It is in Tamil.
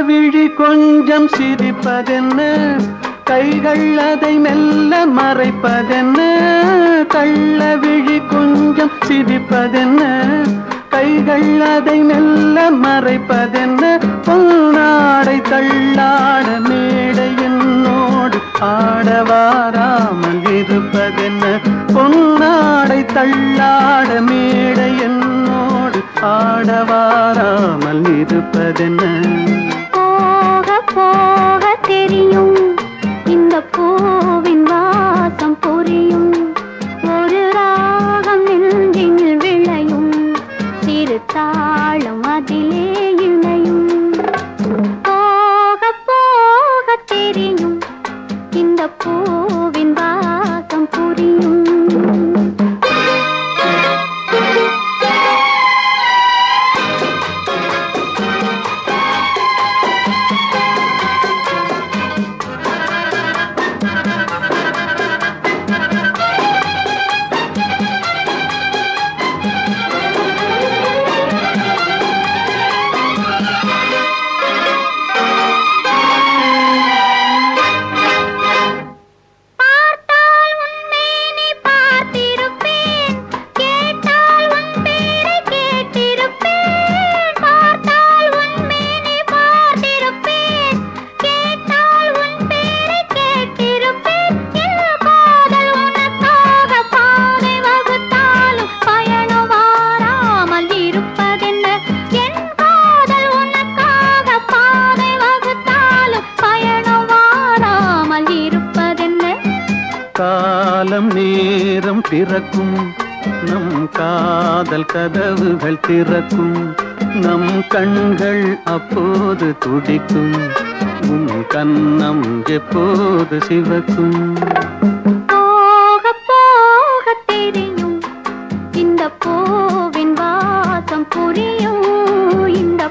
விழி கொஞ்சம் சிரிப்பதென்ன? கைகள் அதை மெல்ல மறைப்பதென்ன? கள்ள விழி கொஞ்சம் சிரிப்பதென்ன? கைகள் அதை மெல்ல மறைப்பதென்ன? பொன்னாடை தள்ளாட மேடை என்னோடு ஆடவாராமல் இருப்பதென்ன? பொன்னாடை தள்ளாட மேடை என்னோடு ஆடவாராமல் இருப்பதென்ன? காலம் நேரம் பிறக்கும் நம் காதல் கதவுகள் திறக்கும். நம் கண்கள் அப்போது துடிக்கும். உன் கண்ணம் எப்போது சிவக்கும்? போக போக தெரியும். இந்த பூவின் வாசம் புரியும். இந்த